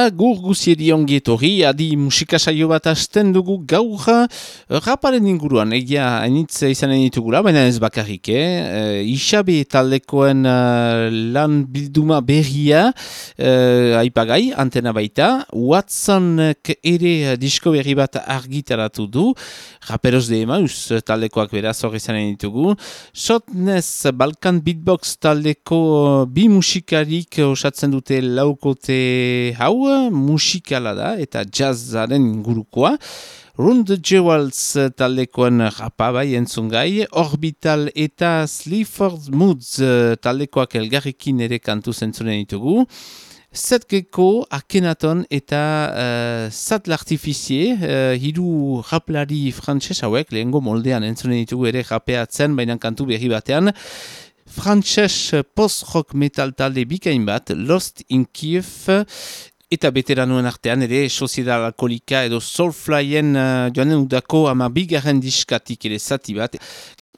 Agur guzieri ongietorri, adi musika saio bat hasten dugu gaur. Raparen inguruan, egia hainitz izanen ditugula, baina ez bakarrik, eh? Isabe taldekoen uh, lan bilduma berria, uh, aipagai, antena baita, Watsonek ere disko berri bat argitaratu du, raperos de emaus taldekoak beraz hori izanen ditugu, Shotnez Balkan Beatbox taldeko bi musikarik osatzen dute laukote hau, musikala da eta jazzaren ingurukoa. Rund Jewels taldekoen rapa bai entzun gai, Orbital eta Sleaford Moods taldekoak elgarrekin ere kantu zentzunen ditugu. Zetgeko, Akenaton eta uh, Zat l'artificie, uh, hiru raplari frantses hauek, lehengo moldean entzunen ditugu ere rapeatzen, baina kantu berri batean. Frantses post-rock metal talde bikain bat, Lost in Kiev, Eta beteranuen artean ere, Sociedad Alkolika edo Soulflyen uh, joanen udako ama bigarren diskatik ere zati bat.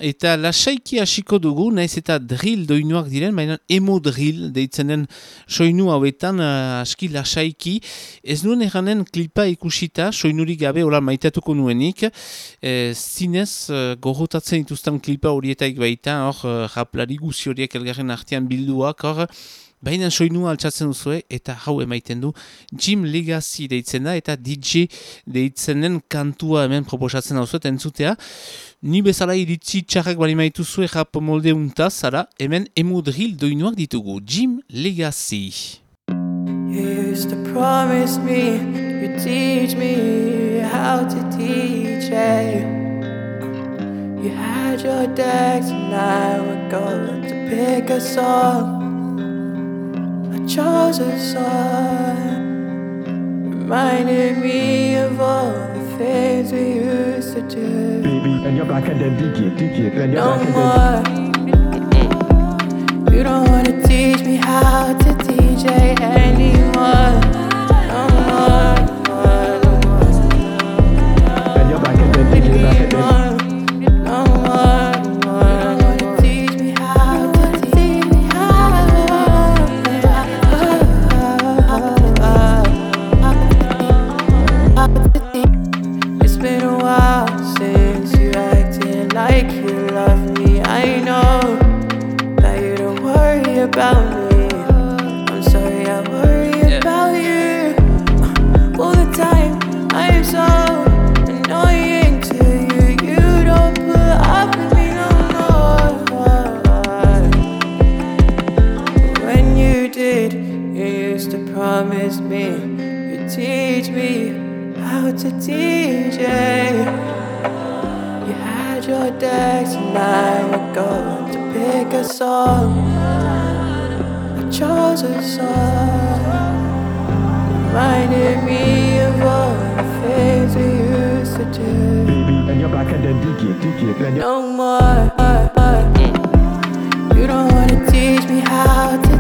Eta lasaiki hasiko dugu, naiz eta drill doinuak diren, baina emo drill deitzen den soinu hauetan uh, aski lasaiki. Ez nuen eranen klipa ikusita, soinurik gabe hola maitatuko nuenik. E, zinez, uh, gogotatzen dituzten klipa horietaik baita, hor, uh, raplari guzi horiek elgarren artean bilduak, hor, Baina soinua altsatzen duzue eta hau emaiten du Jim Legacy deitzen da eta DJ deitzenen kantua hemen proposatzen hau zuet entzutea. Ni bezala iritzi txarrak bali maitu zuen rap molde untaz, zara hemen emu drill doinuak ditugu Jim Legacy. You used to promise me you teach me how to DJ You had your decks and I would go to pick a song chose a song, reminded me of all the things we used to do. Baby, and you're back at the DJ, DJ, and you're no back more. You don't wanna teach me how to DJ anymore. to DJ. Eh? You had your decks tonight. We're going to pick a song. I chose a song. Reminded me of all the things we used to do. Baby, and you're back at the DJ, DJ, no more. You don't wanna teach me how to.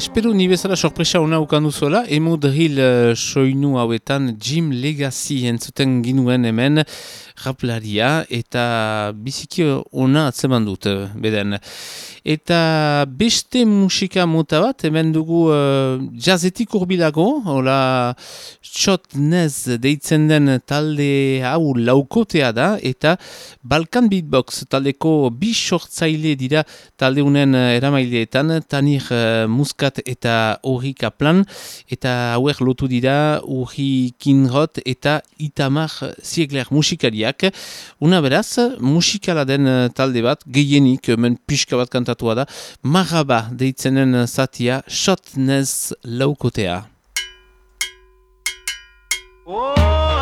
Espero ni bezala sorpresa hona ukandu zuela, emo drill uh, soinu hauetan Jim Legacy entzuten ginuen hemen raplaria eta biziki ona atzeman dut, eh, beden. Eta beste musika mota bat, hemen dugu uh, jazzetik urbilago, hola txot nez deitzen den talde hau laukotea da, eta Balkan Beatbox taldeko bi sortzaile dira taldeunen uh, eramaileetan, tanir uh, muskat eta hori kaplan, eta hauek lotu dira hori kinrot eta itamar ziegler musikariak. Una beraz, musikala den talde bat, gehienik, men pixka bat kanta kantatua da, Maraba deitzenen zatia, Shotnez laukotea. Oh!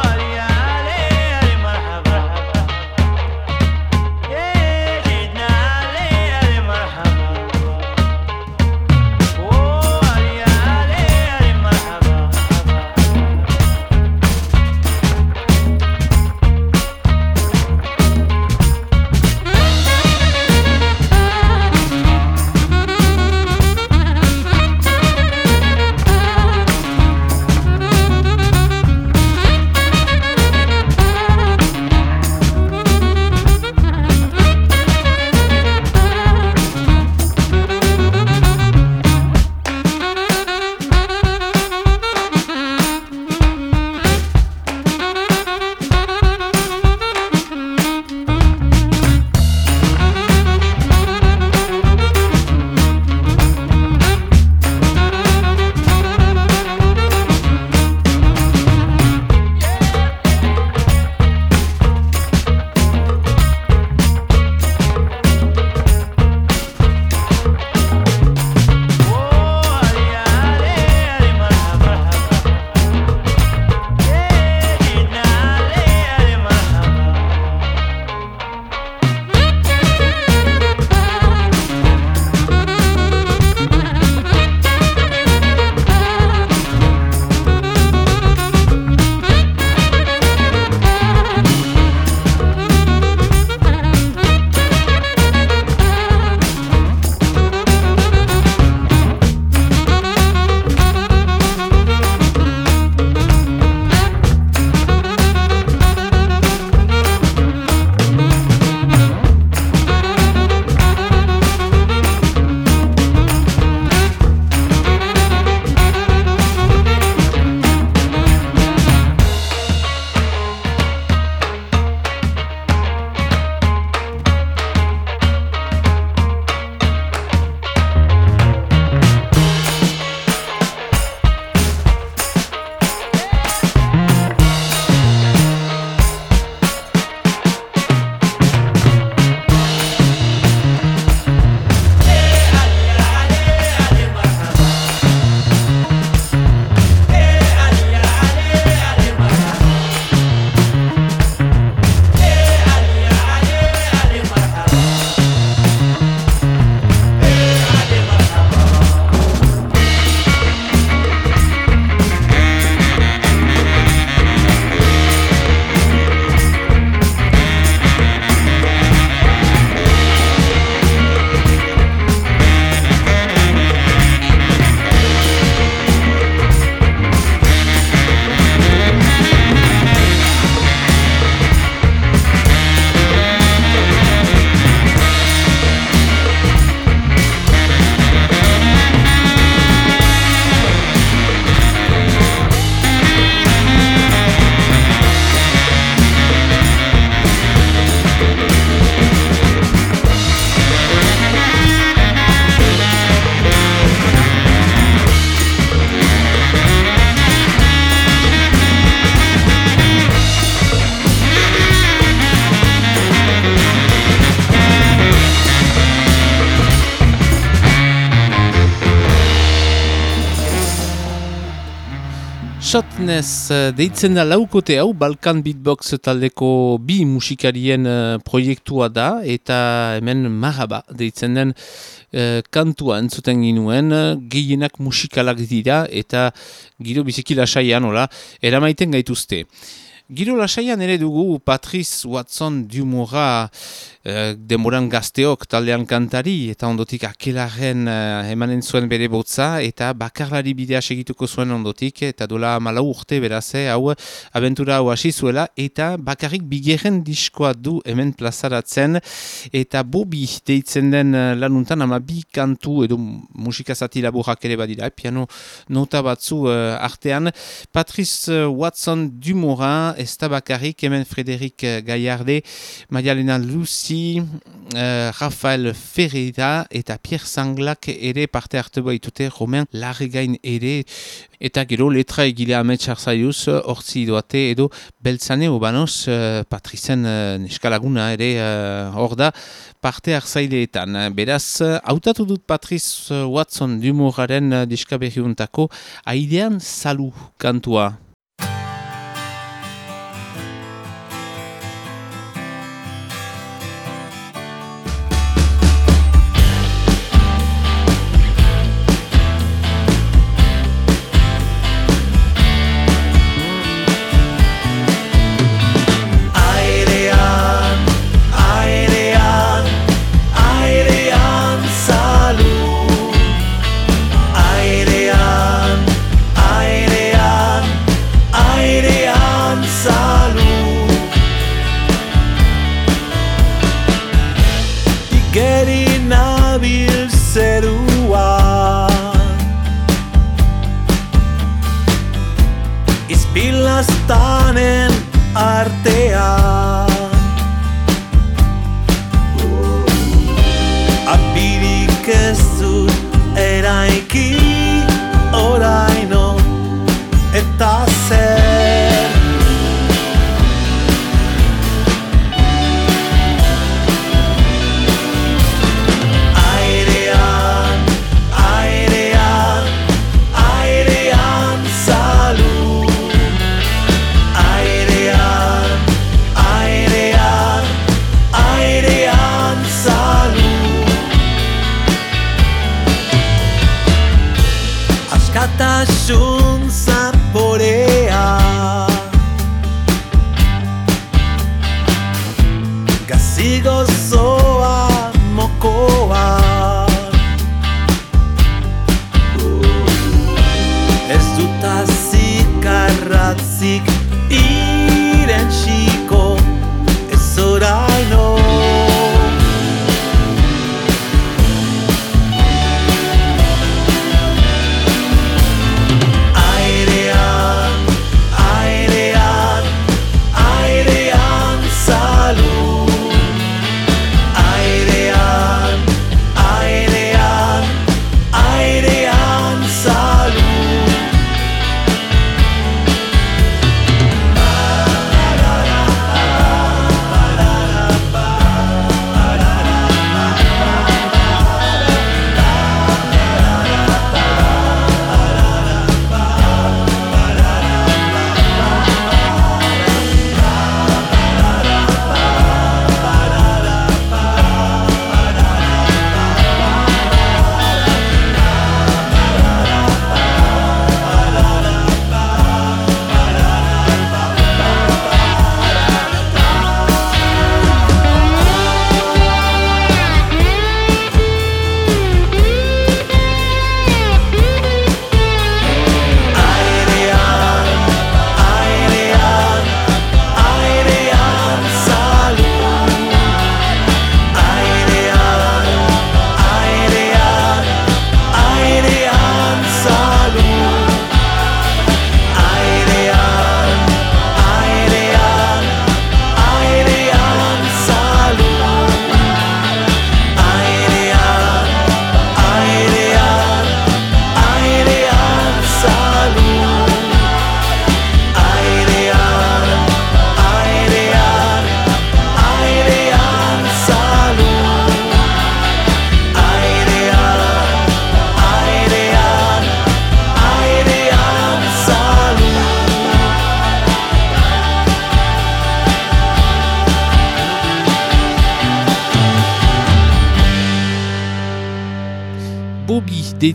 Shotness eh, deitzen da laukote hau Balkan Beatbox taldeko bi musikarien uh, proiektua da eta hemen maraba deitzen den uh, kantua entzuten ginuen gehienak musikalak dira eta giro biziki lasaian hola eramaiten gaituzte. Giro lasaian ere dugu Patrice Watson Dumora Eh, demoran gazteok taldean kantari eta ondotik akelaren uh, emanen zuen bere botza eta bakarlari bidea segituko zuen ondotik eta dola malau urte beraze eh, hau abentura hau hasi zuela eta bakarrik bigeren diskoa du hemen plazaratzen eta bobi deitzen den lanuntan ama bi kantu edo musika zati laburak ere badira piano nota batzu artean. Patrice Watson Dumora ez da bakarrik hemen Frederik Gaillarde Maialena Lucy uh, Rafael Ferreira eta Pierre Sanglak ere parte hartu baitute Romain Larregain ere eta gero letra egile ametsar zaiuz hortzi doate edo beltzane obanoz uh, Patrizen uh, neskalaguna ere hor da parte hartzaileetan. Beraz, hautatu dut Patriz Watson dumoraren uh, diskaberriuntako aidean salu kantua.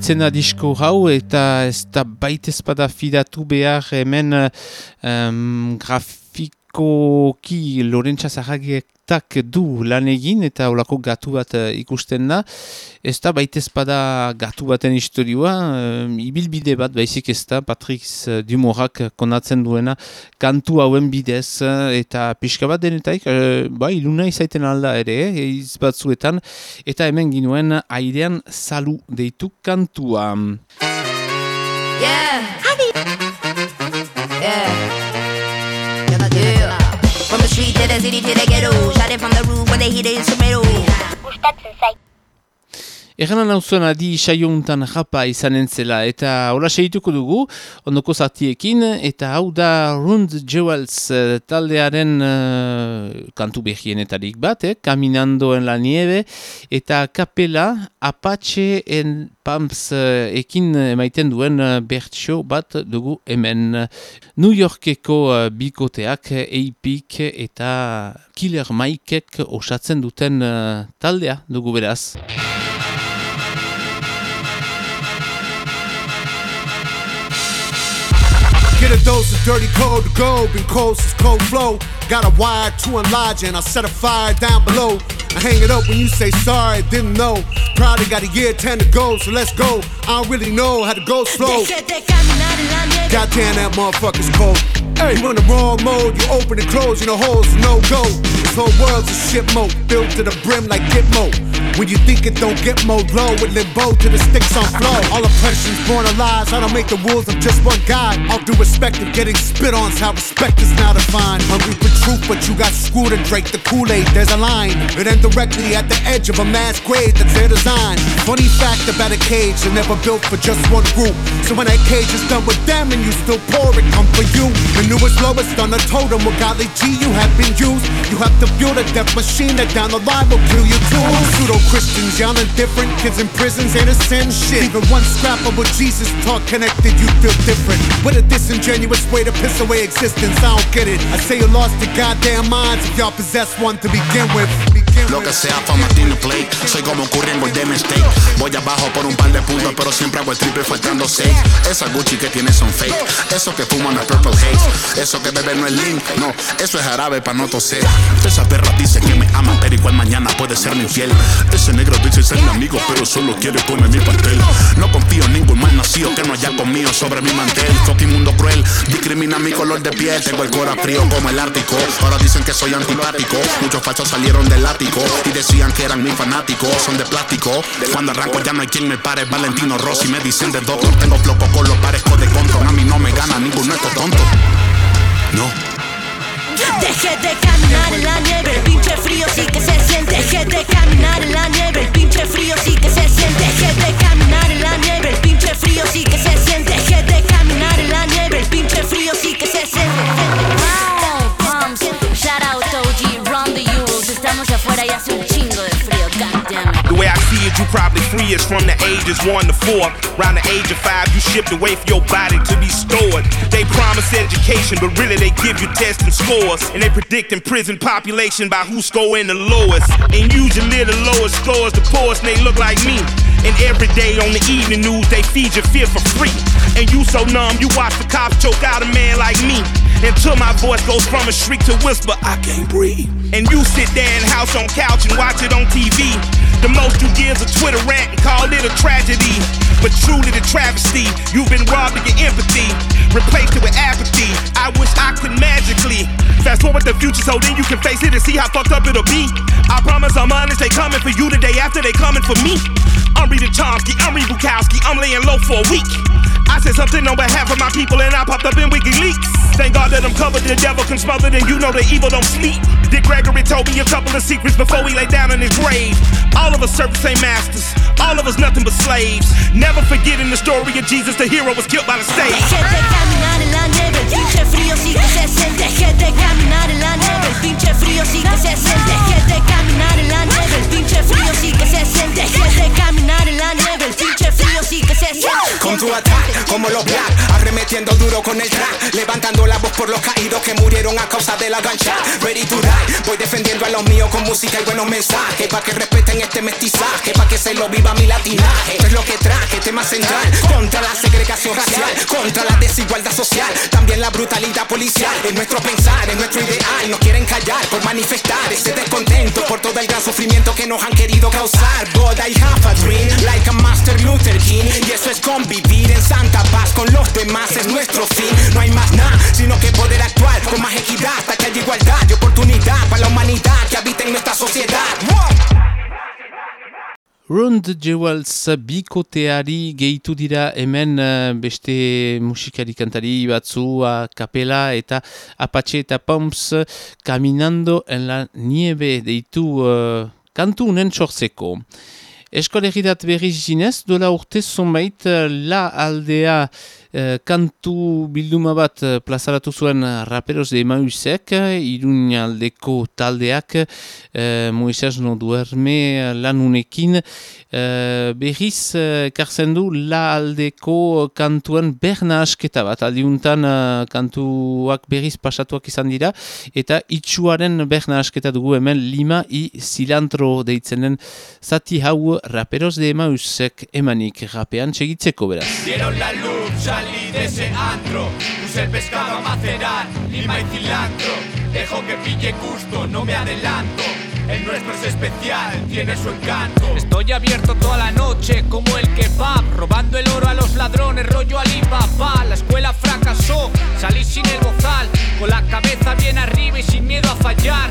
Deitzen da disko hau eta ez da baitezpada fidatu behar hemen um, grafikoki Lorentza Zahagietak du lan egin eta olako gatu bat uh, ikusten da. Ez da baitezpada gatu baten historioa, um, ibilbide bat baizik ez da Patrick Dumorak konatzen duena kantu hauen bidez eta pixka bat denetaik, uh, ba, iluna izaiten alda ere, eh, izbatzuetan, eta hemen ginuen airean salu deitu kantua. City to the ghetto Shot it from the roof when they hit the instrumental Gustatzen zait Egan nauzuen adi saiontan japa izanen zela eta hola seituko dugu ondoko zatiekin eta hau da Rund Jewels uh, taldearen uh, kantu behienetarik bat, eh? Kaminandoen la nieve eta kapela Apache en Pams uh, ekin emaiten duen uh, bertxo bat dugu hemen New Yorkeko uh, bikoteak eipik eta Killer Mikek osatzen duten uh, taldea dugu beraz. Get a dose of dirty cold to go, been cold since cold flow. Got a wire to enlarge and I'll set a fire down below. I hang it up when you say sorry, didn't know. Probably got a year 10 to go, so let's go. I don't really know how to go slow. Goddamn, that motherfucker's cold. Hey, you in the wrong mode, you open and close, you know holes, no go. This whole world's a shit mode, built to the brim like Gitmo. When you think it don't get more low with limbo to the sticks on flow. All oppression's born lies. I don't make the rules, I'm just one guy. All due respect of getting spit on's how respect is now defined. Hungry for truth, but you got screwed and drank the Kool-Aid. There's a line. It ends directly at the edge of a mass grave that's their design. Funny fact about a cage, they're never built for just one group. So when that cage is done with them and you still pour it, come for you. The newest lowest on the totem with golly G you have been used. You have to build a death machine that down the line will kill you too. Pseudo Christians, y'all indifferent. Kids in prisons ain't a sin shit. Even one scrap of what Jesus taught connected, you feel different. With a disingenuous way to piss away existence, I don't get it. I say you lost your goddamn minds if y'all possess one to begin with. Lo que sea fama tiene play. Soy como Curry en de mistake. Voy abajo por un par de puntos, pero siempre hago el triple faltando seis. Esa Gucci que tiene son fake. Eso que fuman es purple haze. Eso que bebe no es link. No, eso es jarabe para no toser. Esa perra dice que me ama, pero igual mañana puede ser mi infiel. Ese negro dice ser mi amigo, pero solo quiere poner mi pastel. No confío en ningún mal nacido que no haya conmigo sobre mi mantel. Fucking mundo cruel, discrimina mi color de piel. Tengo el corazón frío como el Ártico. Ahora dicen que soy antipático. Muchos falsos salieron del ático y decían que eran mis fanáticos. Son de plástico. Cuando arranco ya no hay quien me pare. Valentino Rossi me dicen de doctor. Tengo floco con los parezco de control. A mí no me gana ninguno estos tonto. No. Deje de caminar en la nieve, el pinche frío sí que se siente. Deje de caminar en la nieve, el pinche frío sí que se siente. Deje de caminar en la nieve, el pinche frío sí que se siente. Deje de caminar en la nieve, el pinche frío sí que se siente. Wow, pumps, shout out OG, run the Euros. Estamos afuera y hace un It, you probably free is from the ages one to four. Around the age of five, you shipped away for your body to be stored. They promise education, but really they give you tests and scores. And they predict in prison population by who's scoring the lowest. And usually the lowest scores the poorest, and they look like me. And every day on the evening news, they feed you fear for free. And you so numb, you watch the cops choke out a man like me. Until my voice goes from a shriek to whisper, I can't breathe. And you sit there in house on couch and watch it on TV. The most you give is a Twitter rant and call it a tragedy. But truly the travesty, you've been robbed of your empathy, replaced it with apathy. I wish I could magically fast forward the future so then you can face it and see how fucked up it'll be. I promise I'm honest, they coming for you the day after they coming for me. I'm reading Chomsky, I'm reading Bukowski, I'm laying low for a week. I said something on behalf of my people and I popped up in WikiLeaks. Thank God that I'm covered, the devil can smother, and you know the evil don't sleep. Dick Gregory told me a couple of secrets before he lay down in his grave. All of us servants ain't masters, all of us nothing but slaves. Never forgetting the story of Jesus, the hero was killed by the stage. Deje de caminar en la nieve, el pinche frío sí que se siente. De caminar en la nieve, el pinche frío sí que se siente. De caminar en la nieve, el pinche frío sí que se siente. Como los black, arremetiendo duro con el trap, levantando por los caídos que murieron a causa de la gancha. Ready to die, voy defendiendo a los míos con música y buenos mensajes, pa' que respeten este mestizaje, pa' que se lo viva mi latinaje. Esto es lo que traje, tema central, contra la segregación racial, contra la desigualdad social, también la brutalidad policial. En nuestro pensar, en nuestro ideal, nos quieren callar por manifestar ese descontento por todo el gran sufrimiento que nos han querido causar. But I have a dream, like a Master Luther King, y eso es convivir en santa paz con los demás, es nuestro fin. No hay más nada, sino que poder actuar con más equidad, hasta que haya igualdad y oportunidad para la humanidad que habita en nuestra sociedad. Rund Jewels bikoteari gehitu dira hemen uh, beste musikari kantari batzu a kapela eta Apache eta Pumps Caminando en la nieve deitu uh, kantu unen sortzeko. Eskolegirat berriz zinez, dola urte zonbait la aldea uh, kantu bilduma bat uh, plazaratu zuen raperos de Emausek, irun aldeko taldeak, uh, Moises no duerme lanunekin, uh, berriz karzen du la aldeko kantuen berna asketa bat, aldiuntan kantuak berriz pasatuak izan dira, eta itxuaren berna asketa dugu hemen lima i silantro deitzenen zati hau raperos de Emausek emanik rapean txegitzeko beraz. Dieron la luz, salí de ese antro Puse el pescado a macerar, lima y cilantro. Dejo que pille gusto, no me adelanto. El nuestro es especial, tiene su encanto. Estoy abierto toda la noche como el kebab Robando el oro a los ladrones, rollo Alibaba. La escuela fracasó, salí sin el bozal Con la cabeza bien arriba y sin miedo a fallar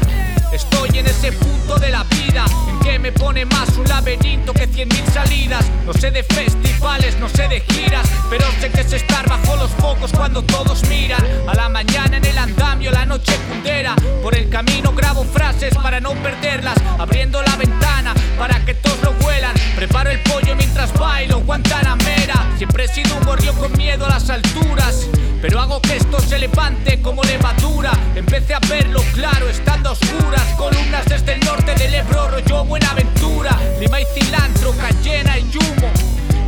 En ese punto de la vida en que me pone más un laberinto que cien mil salidas. No sé de festivales, no sé de giras, pero sé que es estar bajo los focos cuando todos miran. A la mañana en el andamio, la noche pundera. Por el camino grabo frases para no perderlas, abriendo la ventana para que todos lo huelan. Preparo el pollo mientras bailo, Guantanamera. Siempre he sido un gorrión con miedo a las alturas. Pero hago que esto se levante como levadura. Empecé a verlo claro, estando oscuras. Columnas desde el norte del Ebro, rollo Buenaventura. Lima y cilantro, cayena y humo.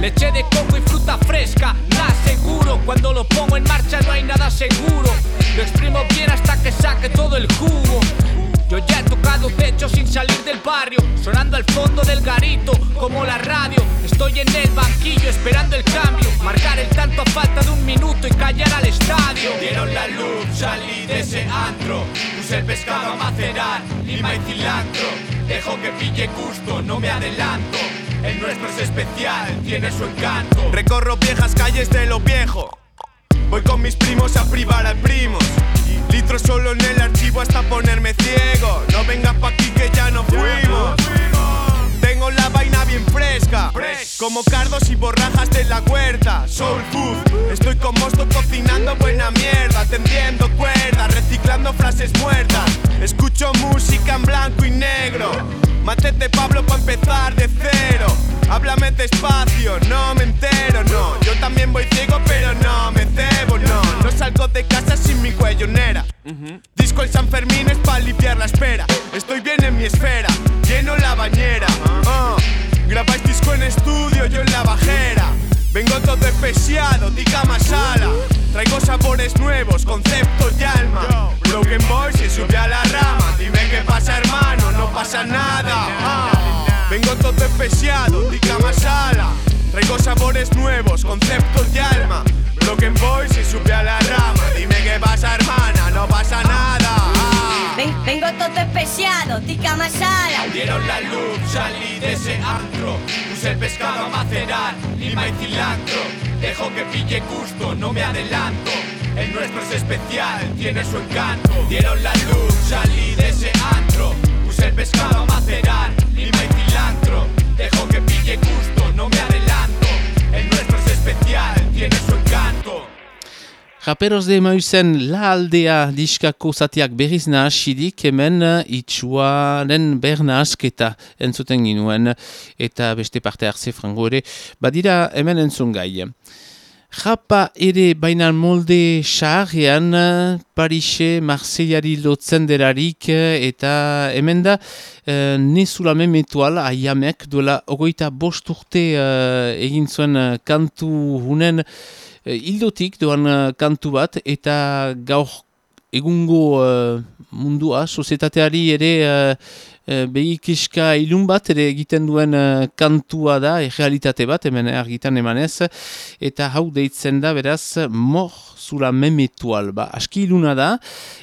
Leche de coco y fruta fresca, nada seguro. Cuando lo pongo en marcha no hay nada seguro. Lo exprimo bien hasta que saque todo el jugo. Yo ya he tocado techo sin salir del barrio, sonando al fondo del garito como la radio. Estoy en el banquillo esperando el cambio, marcar el tanto a falta de un minuto y callar al estadio. Dieron la luz, salí de ese antro Puse el pescado a macerar, lima y cilantro Dejo que pille gusto, no me adelanto El nuestro es especial, tiene su encanto Recorro viejas calles de lo viejo. Voy con mis primos a privar al primos. Litros solo en el archivo hasta ponerme ciego. No vengas pa' aquí que ya no fuimos. Tengo la vaina bien fresca. Como cardos y borrajas de la huerta. Soul food. Estoy con mosto cocinando buena mierda. Tendiendo cuerdas, reciclando frases muertas. Escucho música en blanco y negro. Mátete Pablo pa' empezar de cero. Háblame despacio, no me entero, no. Yo también voy ciego, pero no me cebo, no. No salgo de casa sin mi cuellonera. Disco el San Fermín es pa' limpiar la espera. Estoy bien en mi esfera, lleno la bañera. En la bajera. Vengo todo especiado, diga masala. Traigo sabores nuevos, conceptos y alma. Broken Boy se sube a la rama. Dime qué pasa, hermano, no pasa nada. Vengo todo especiado, diga masala. Traigo sabores nuevos, conceptos y alma. Broken Boy se sube a la rama. Dime qué pasa, hermana, no pasa nada. Ven- vengo todo especiado, tica masala. Dieron la luz, salí de ese antro. Puse el pescado a macerar, lima y cilantro. Dejo que pille gusto, no me adelanto. El nuestro es especial, tiene su encanto. Dieron la luz, salí de ese antro. Puse el pescado a macerar, lima y cilantro. Dejo que pille gusto, no me adelanto. El nuestro es especial, tiene su encanto Raperos de Mausen la aldea diskako zatiak berriz nahasidik hemen itxuaren ber nahasketa entzuten ginuen eta beste parte hartze frango ere badira hemen entzun gai. Japa ere baina molde saharrean Parise, Marseillari lotzen derarik eta hemen da eh, Nezulame metual aiamek duela ogoita bost urte eh, egin zuen eh, kantu hunen hildotik doan kantu bat eta gaur egungo mundua, sozietateari ere uh, uh, ilun bat ere egiten duen kantua da, errealitate bat, hemen argitan emanez, eta hau deitzen da, beraz, mor zura memetual, ba, aski iluna da,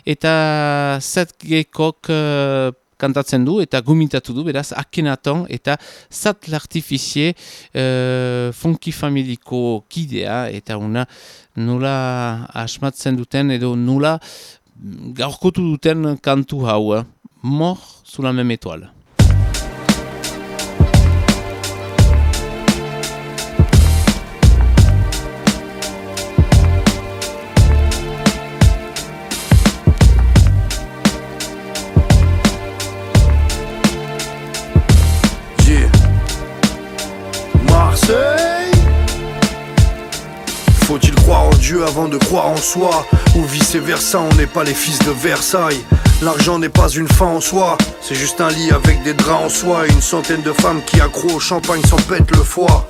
eta zetgekok uh, kantatzen du eta gumitatu du, beraz, akenaton eta zat l'artificie uh, funky familiko kidea eta una nula asmatzen duten edo nula gaurkotu duten kantu hau, eh? mor zula memetoal. Avant de croire en soi Ou vice versa, on n'est pas les fils de Versailles L'argent n'est pas une fin en soi, c'est juste un lit avec des draps en soie une centaine de femmes qui accroent au champagne s'en pètent le foie.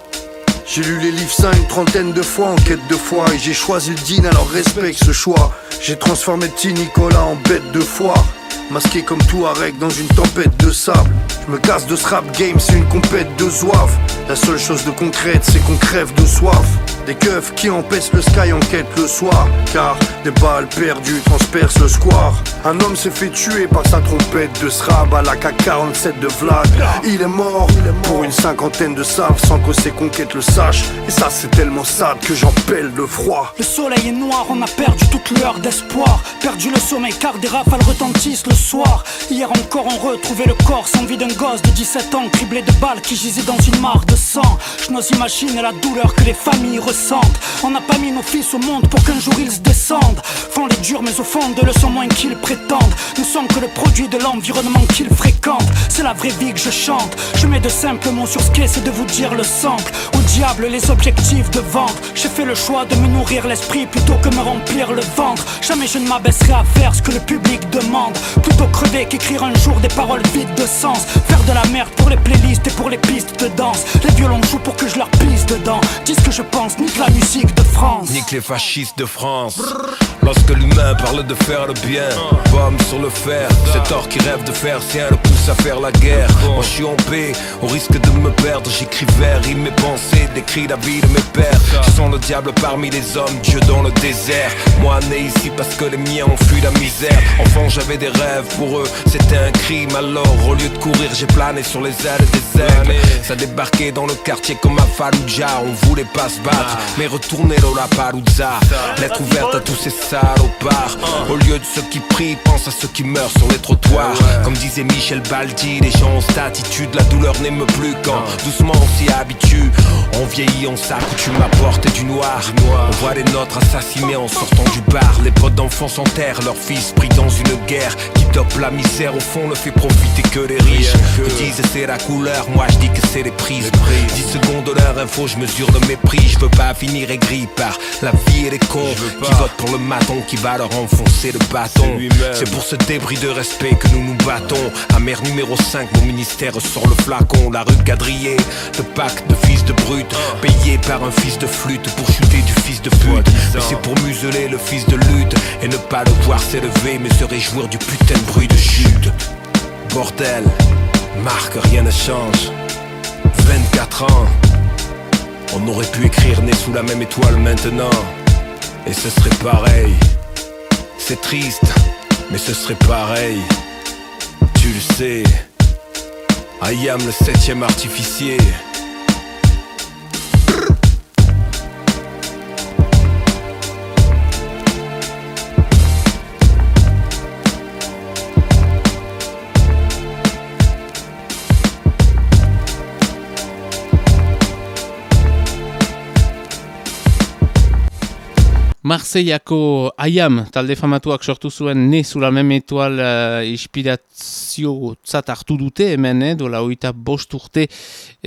J'ai lu les livres saints une trentaine de fois en quête de foi et j'ai choisi le din alors respecte ce choix. J'ai transformé petit Nicolas en bête de foire. Masqué comme tout Arec dans une tempête de sable. Je me casse de ce rap game, c'est une compète de soif. La seule chose de concrète, c'est qu'on crève de soif. Des keufs qui empêchent le sky en quête le soir. Car des balles perdues transpercent le square. Un homme s'est fait tuer par sa trompette de srab à la K47 de Vlad. Il est mort, pour une cinquantaine de saves sans que ses conquêtes le sachent. Et ça, c'est tellement sad que j'en pèle de froid. Le soleil est noir, on a perdu toute l'heure d'espoir. Perdu le sommeil car des rafales retentissent le Hier encore, on retrouvait le corps sans vie d'un gosse de 17 ans, criblé de balles qui gisait dans une mare de sang. Je n'ose imaginer la douleur que les familles ressentent. On n'a pas mis nos fils au monde pour qu'un jour ils se descendent. Font les durs, mais au fond de le sont moins qu'ils prétendent. Nous sommes que le produit de l'environnement qu'ils fréquentent. C'est la vraie vie que je chante. Je mets de simples mots sur ce qu'est, c'est de vous dire le sample. Au diable, les objectifs de vente. J'ai fait le choix de me nourrir l'esprit plutôt que me remplir le ventre. Jamais je ne m'abaisserai à faire ce que le public demande. Plutôt crever qu'écrire un jour des paroles vides de sens. Faire de la merde pour les playlists et pour les pistes de danse. Les violons jouent pour que je leur pisse dedans. Dis ce que je pense, nique la musique de France. Nique les fascistes de France. Lorsque l'humain parle de faire le bien, pomme sur le fer. Cet or qui rêve de faire sien le pousse à faire la guerre. Moi je suis en paix, au risque de me perdre. J'écris vers, il mes pensées, décrit la vie de mes pères. Je sens le diable parmi les hommes, Dieu dans le désert. Moi né ici parce que les miens ont fui la misère. Enfant j'avais des rêves, pour eux c'était un crime. Alors au lieu de courir, j'ai plané sur les ailes des aigles. Ça débarquait dans le quartier comme à Fallujah. On voulait pas se battre, mais retourner dans la Palouza. Lettre ouverte à tous ces salopards. Au lieu de ceux qui prient, pense à ceux qui meurent sur les trottoirs. Comme disait Michel Baldi, les gens ont cette attitude. La douleur n'aime plus quand doucement on s'y habitue. On vieillit, on s'accoutume à porter du noir. On voit les nôtres assassinés en sortant du bar. Les potes d'enfants s'enterrent, leur fils pris dans une guerre qui dope la misère. Au fond, ne fait profiter que les riches. Eux disent c'est la couleur, moi je dis que c'est les prises. 10 secondes de leur info, je mesure le mépris. Je veux pas finir aigri par la vie et les cons qui votent pour le maton qui va leur enfoncer le bâton. C'est pour ce débris de respect que nous nous battons. Amère numéro 5, mon ministère sort le flacon. La rue quadrillée, le pacte de fils de brute. Payé par un fils de flûte pour chuter du fils de pute. Mais c'est pour museler le fils de lutte et ne pas le voir s'élever, mais se réjouir du putain bruit de chute. Bordel, Marc, rien ne change. 24 ans, on aurait pu écrire né sous la même étoile maintenant. Et ce serait pareil. C'est triste, mais ce serait pareil. Tu le sais. I am le septième artificier. Marseillako Ayam talde famatuak sortu zuen ne zula memetual uh, inspirazio zat hartu dute hemen, eh, dola oita bost urte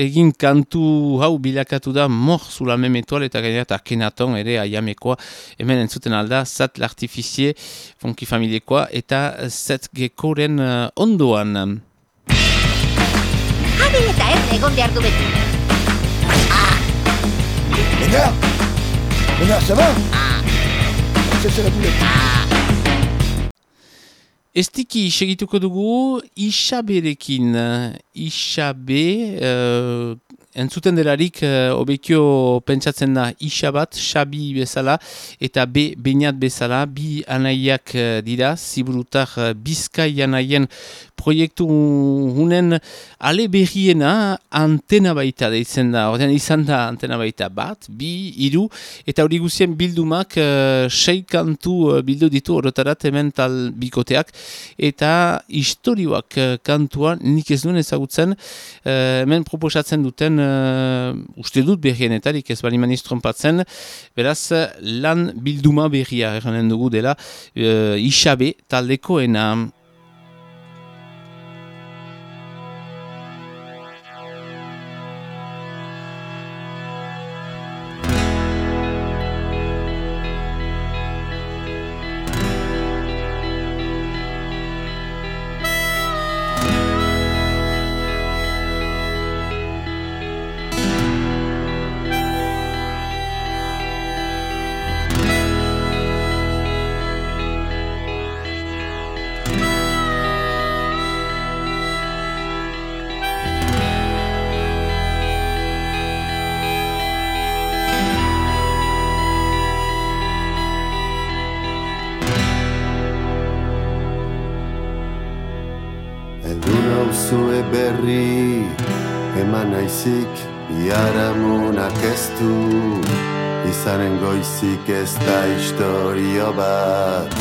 egin kantu hau bilakatu da mor zula memetual eta gainerat akenaton ere Ayamekoa hemen entzuten alda zat l'artificie fonki familiekoa eta zet gekoren uh, ondoan. Adel eta erne egon behar du beti. Ah! Ona, ça va Ça. Estiki segituko dugu Isaberekin. Isabe, uh, entzuten delarik, uh, obekio pentsatzen da Isabat, Xabi bezala, eta B, Beñat bezala, bi anaiak uh, dira, ziburutar uh, Bizkai anaien proiektu hunen ale berriena antena baita deitzen da. Ordean izan da antena baita bat, bi, iru, eta hori guzien bildumak uh, sei kantu uh, bildu ditu orotarat hemen tal bikoteak, eta historioak uh, kantua nik ez duen ezagutzen, uh, hemen proposatzen duten uh, uste dut berrienetarik ez bali maniz trompatzen, beraz lan bilduma berria eranen dugu dela uh, isabe taldekoena. Goizik ez da historio bat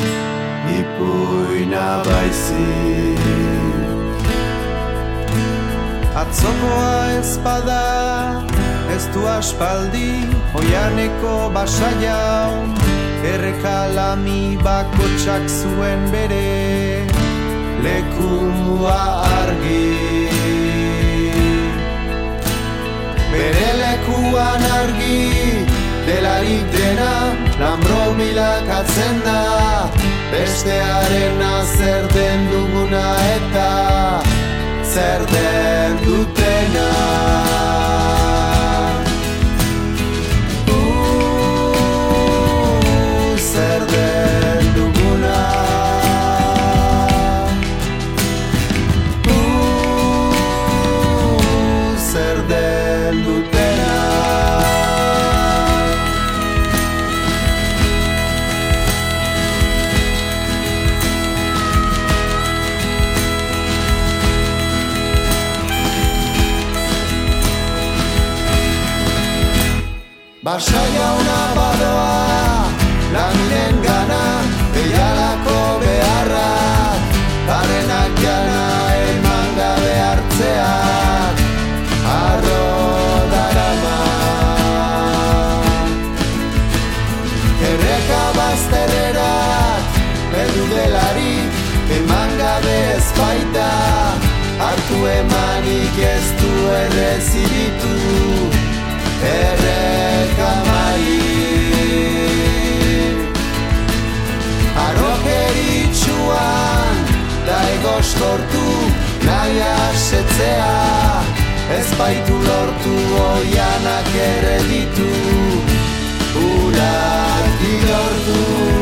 ipuina baizik Atzokoa ez bada ez du aspaldi Oianeko basaiau errekalami bakotsak zuen bere lekua argi Bere lekuan argi delarik dena Lambro milakatzen da. Bestearen zer den duguna eta Zer den dutena Basaia una badoa Laminen gana Eialako beharra. Barenak jana Eman gabe hartzeak Arro darama. Erreka bazterrerak Perdu delarik Eman gabe ez baita. Hartu emanik ez du errezibitu da egostortu nahi asetzea. Ez baitu lortu oianak ere ditu. Urak idortu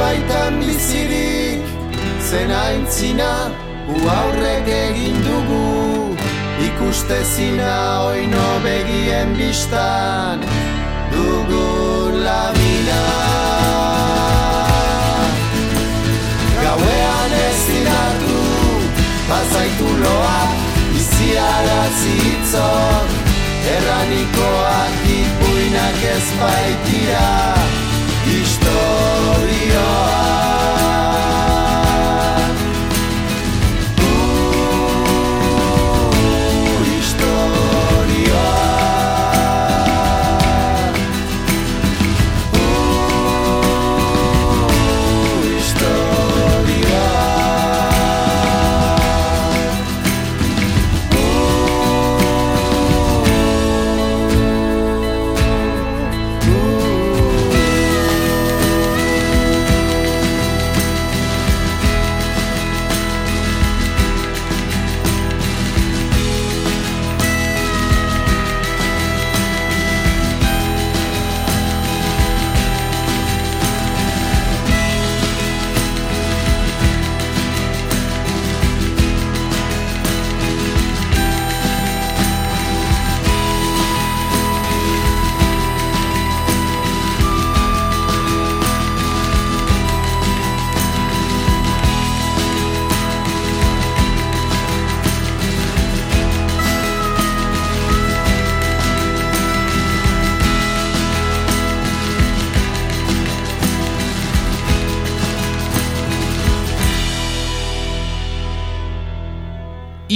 baitan bizirik zen aintzina Gu aurrek egin dugu. Ustezina oino begien biztan dugun lamina Gauean ez zinatu bazaitu loa iziara zitzok Erranikoak ipuinak ez baitira historia.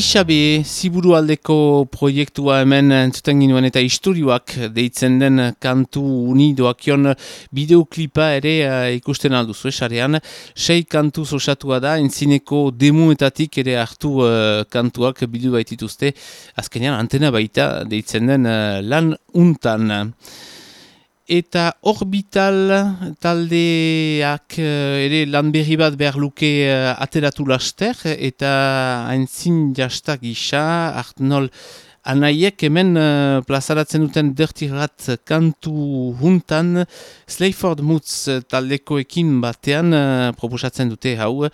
Isabe, ziburu aldeko proiektua hemen entzuten ginuen eta historioak deitzen den kantu unidoak joan bideoklipa ere uh, ikusten alduzu esarean. Sei kantu osatua da, entzineko demuetatik ere hartu uh, kantuak bidu baitituzte. Azkenean antena baita deitzen den uh, lan untan eta orbital taldeak uh, ere lan berri bat behar luke uh, ateratu laster eta haintzin jastak gisa hartnol Anaiek hemen uh, plazaratzen duten dertirat kantu juntan Slayford Moods taldekoekin batean uh, proposatzen dute hau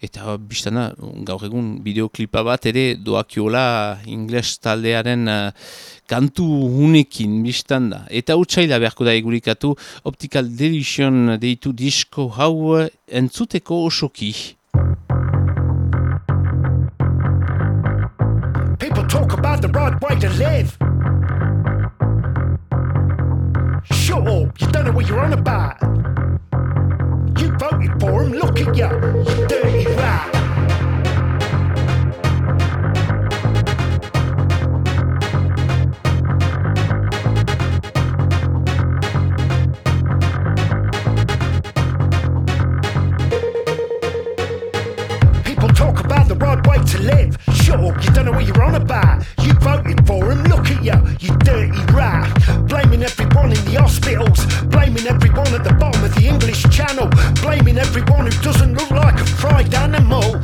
eta biztana gaur egun bideoklipa bat ere doakiola ingles taldearen uh, kantu hunekin biztan. Eta utxaila beharko da egurikatu Optical Deletion deitu disko hau entzuteko osoki. Talk about the right way to live. Shut up, you don't know what you're on about. You voted for him, look at you, you dirty rat. To live. Up, you don't know what you're on about. You voted for him, look at you, you dirty rat. Blaming everyone in the hospitals, blaming everyone at the bottom of the English channel, blaming everyone who doesn't look like a fried animal.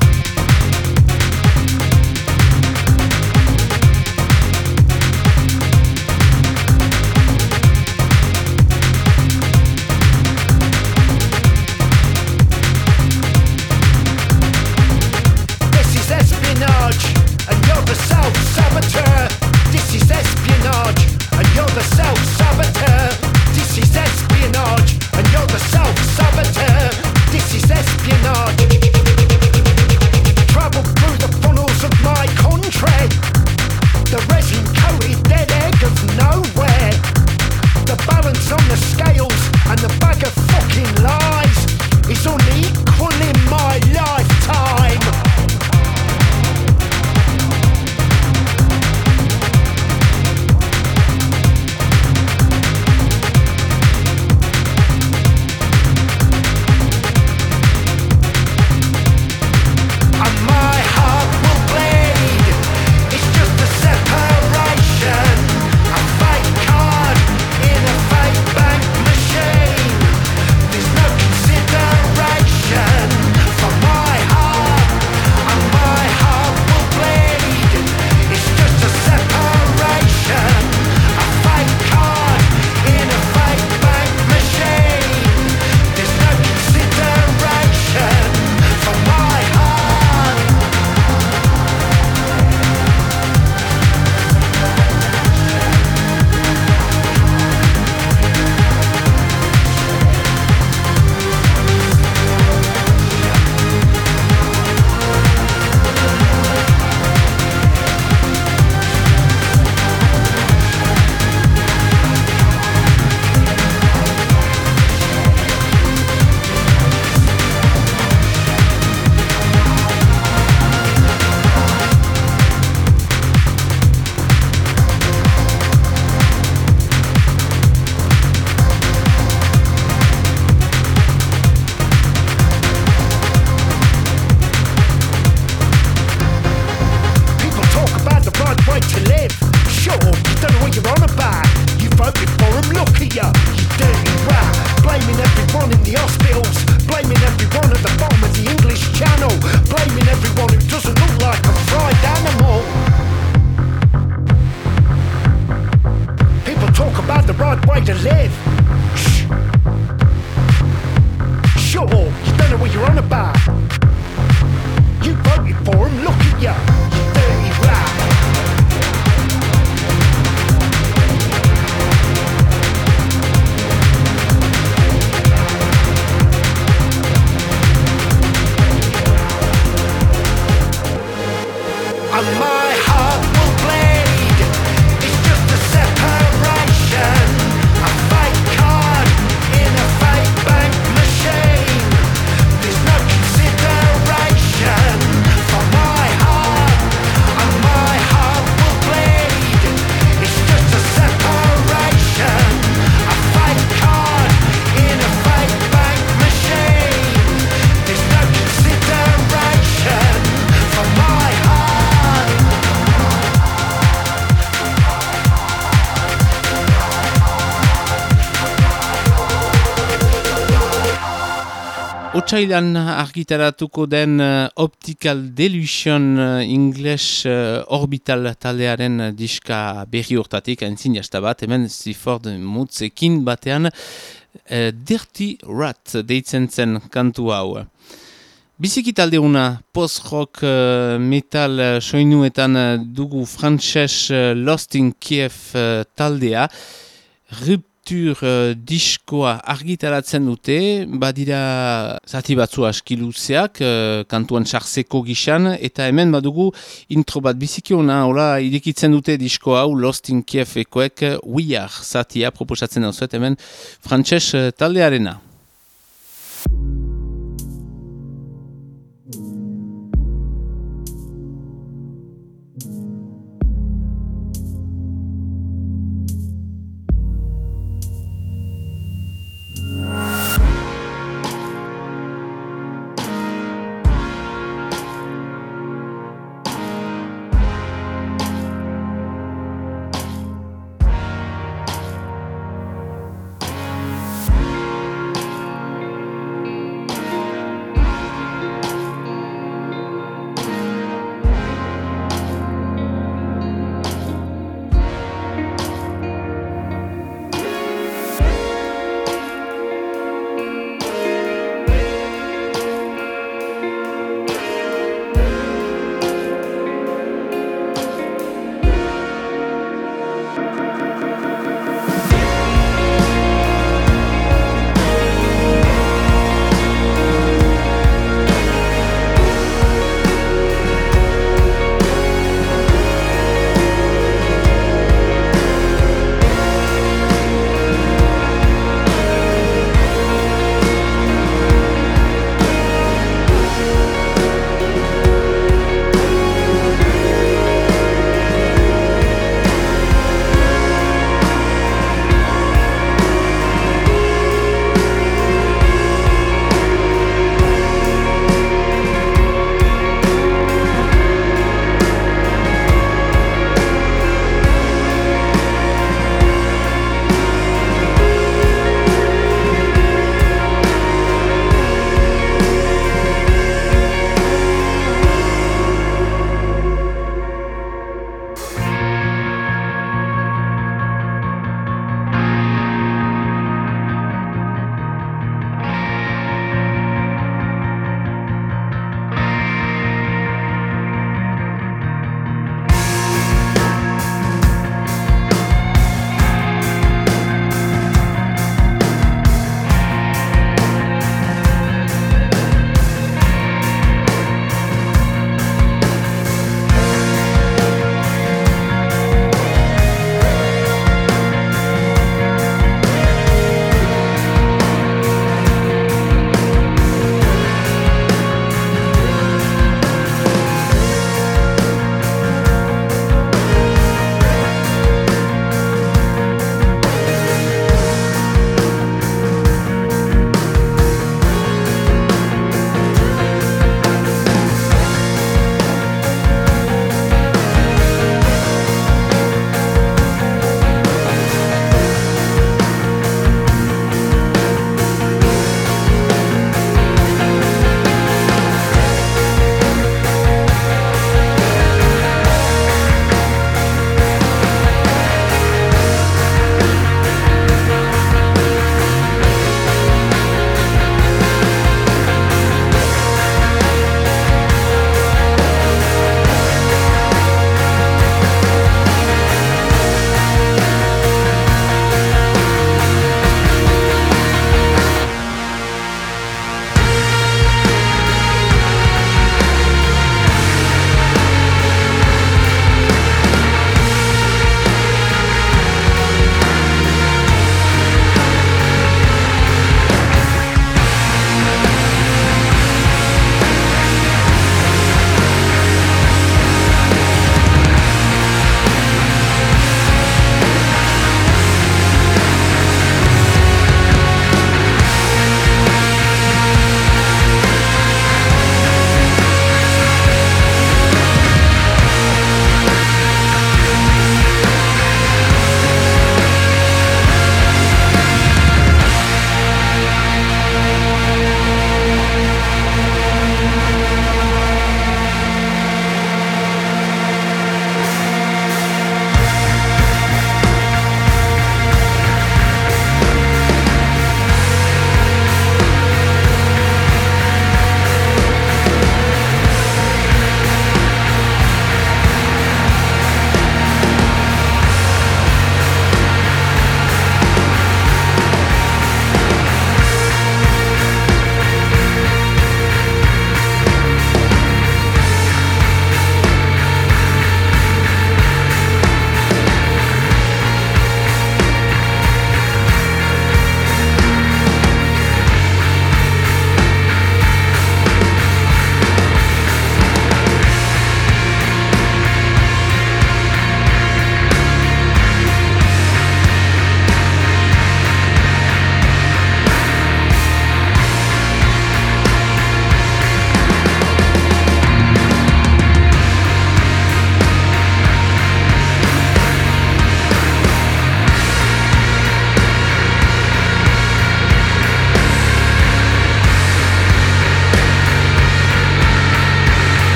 Otsailan argitaratuko den uh, Optical Delusion uh, English uh, Orbital taldearen diska berri urtatik, entzin jasta bat, hemen Ziford Mutzekin batean uh, Dirty Rat deitzen zen kantu hau. Biziki talde una post-rock metal soinuetan dugu frantses uh, Lost in Kiev taldea, Rup Kultur uh, diskoa argitaratzen dute, badira zati batzu askiluzeak, uh, kantuan txarseko gixan, eta hemen badugu intro bat bizikiona, hola, irekitzen dute diskoa, hau Lost in Kiev ekoek, We Are zatia proposatzen dut, hemen frantxez uh, taldearena.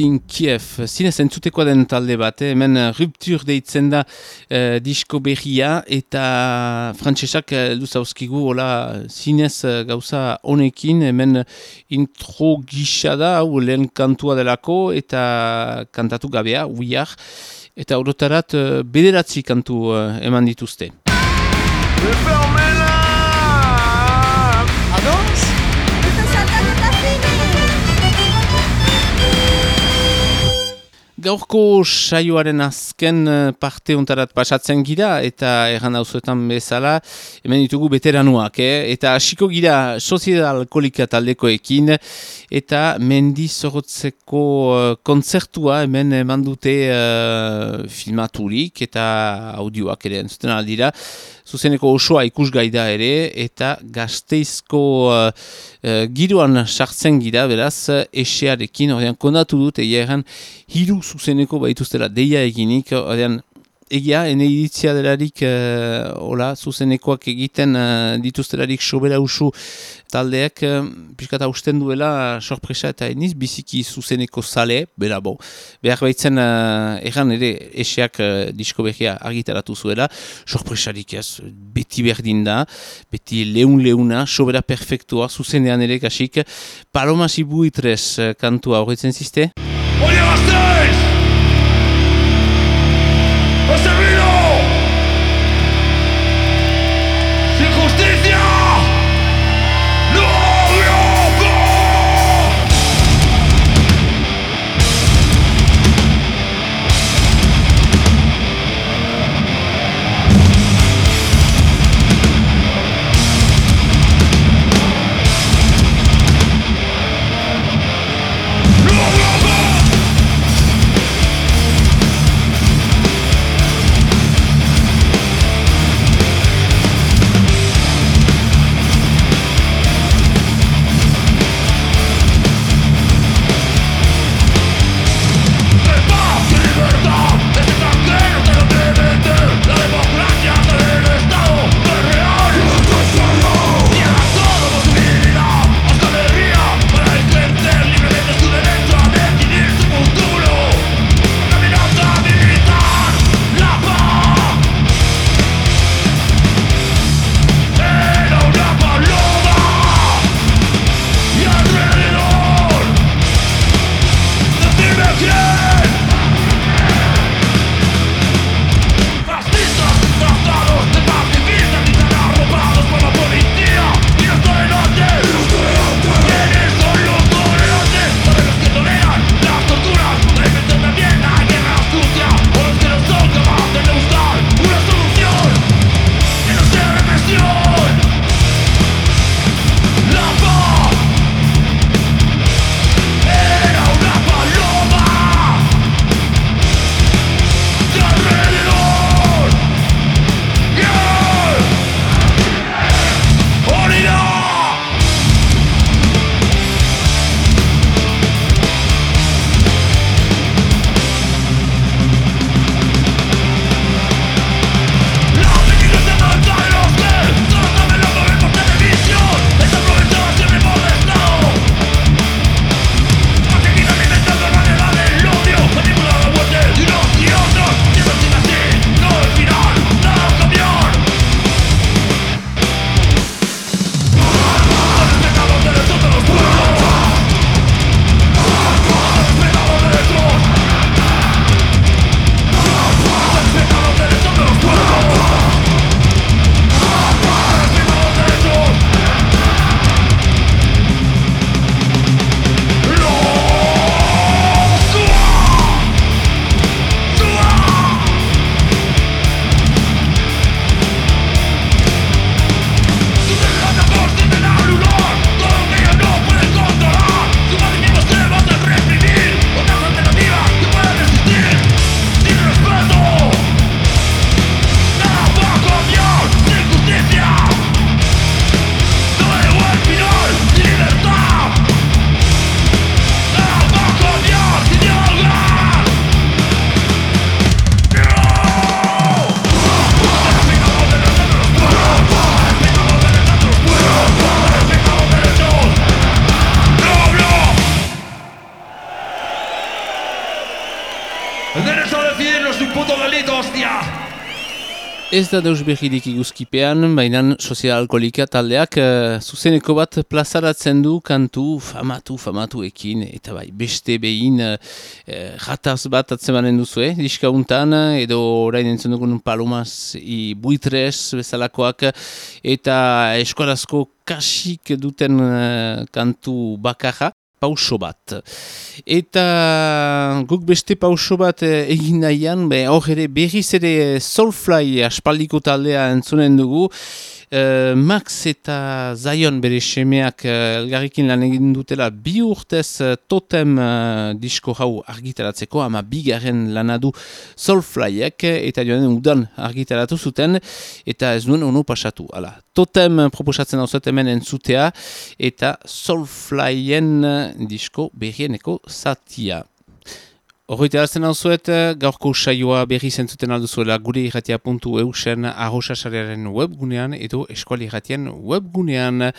Lost in Kiev, zinez entzutekoa den talde bat, eh? hemen ruptur deitzen da eh, disko berria eta frantsesak eh, luzauzkigu hola zinez eh, gauza honekin hemen intro gisa da, hau lehen kantua delako eta kantatu gabea, uiar, eta horotarat eh, bederatzi kantu eh, eman dituzte. Gaurko saioaren azken eh, parte ontarat pasatzen gira eta erran dauzuetan bezala hemen ditugu beteranuak, eh? eta hasiko gira soziedad alkoholika taldekoekin eta mendi zorotzeko uh, kontzertua hemen eman dute uh, filmaturik eta audioak ere entzuten aldira zuzeneko osoa ikusgai da ere eta gazteizko uh, uh, giroan sartzen gira beraz esearekin ordean kondatu dut egia hiru zuzeneko baituztela deia eginik ordean egia, ene iritzia delarik uh, hola, zuzenekoak egiten uh, dituztelarik sobera usu taldeak uh, piskata usten duela sorpresa eta eniz biziki zuzeneko sale, bera bo. Behar baitzen uh, erran ere eseak uh, disko behia argitaratu zuela, sorpresarik ez, beti berdin da, beti leun leuna, sobera perfektua, zuzenean ere kasik, Paloma Sibuitrez uh, kantua horretzen ziste? Oye, Ez da deus behirik iguzkipean, baina sozial alkoholika taldeak uh, zuzeneko bat plazaratzen du kantu famatu famatu ekin, eta bai beste behin uh, jataz bat atzemanen duzu, eh? diska untan, edo orain entzun dugun palomas i buitres bezalakoak, eta eskolazko kasik duten uh, kantu bakarra pauso bat. Eta guk beste pauso bat eh, egin nahian, hor ere berriz ere Soulfly aspaldiko taldea entzunen dugu, Uh, Max eta Zion bere semeak uh, elgarrikin lan egin dutela bi urtez uh, totem uh, disko hau argitaratzeko, ama bigarren lanadu Soulflyek eta joan udan argitaratu zuten eta ez duen onu pasatu. Hala, totem proposatzen hau hemen entzutea eta Soulflyen disko berrieneko zatia. Horreite alzen hau zuet, gaurko saioa berri zentzuten alduzuela gure irratia puntu eusen arrosasarearen webgunean edo eskuali irratien webgunean.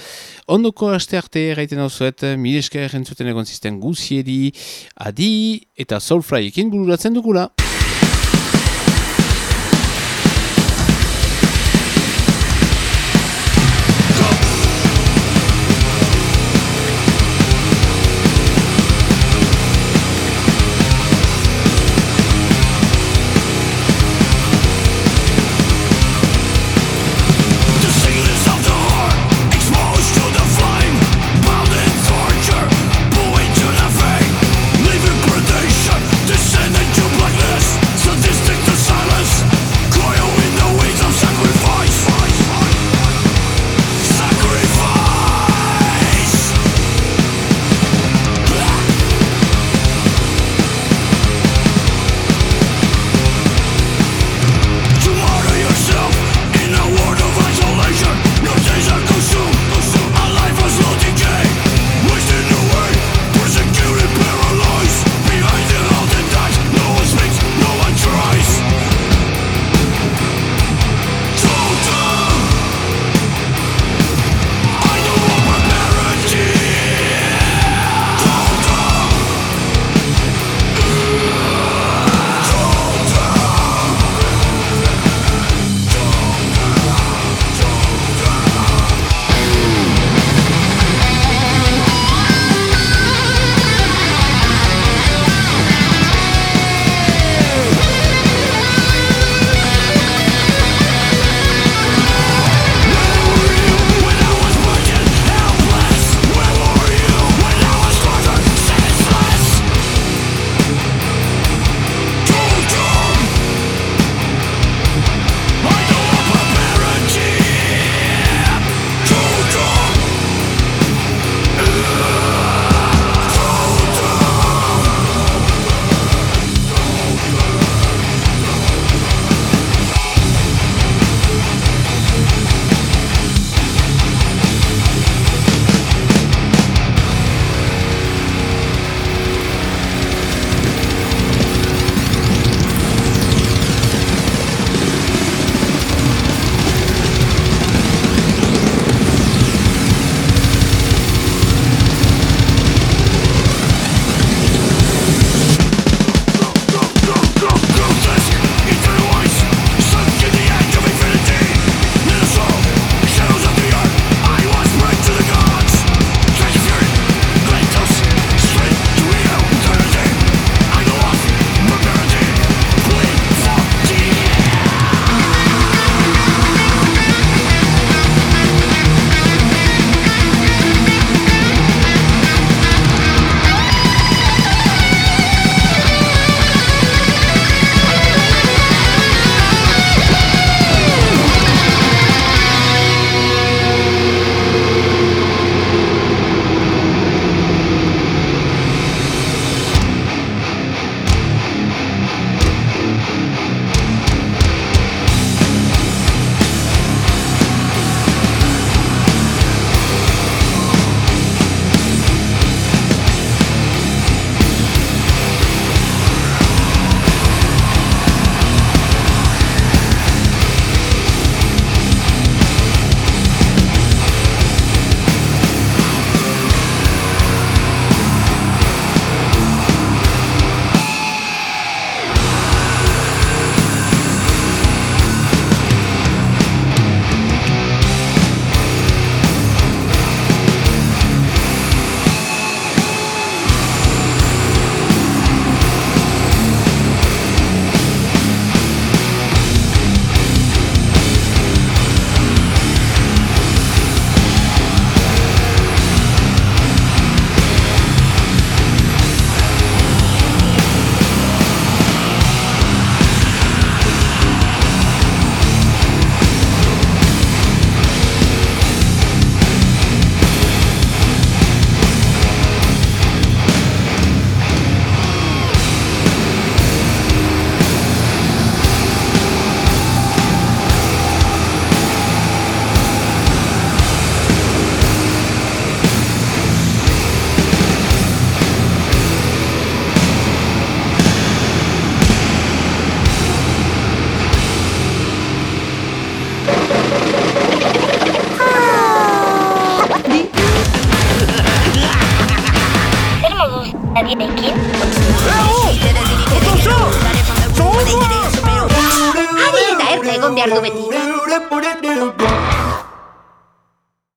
Ondoko aste arte erraiten hau zuet, mileska errentzuten egon zisten guzieri, adi eta soulfryekin bururatzen dugula.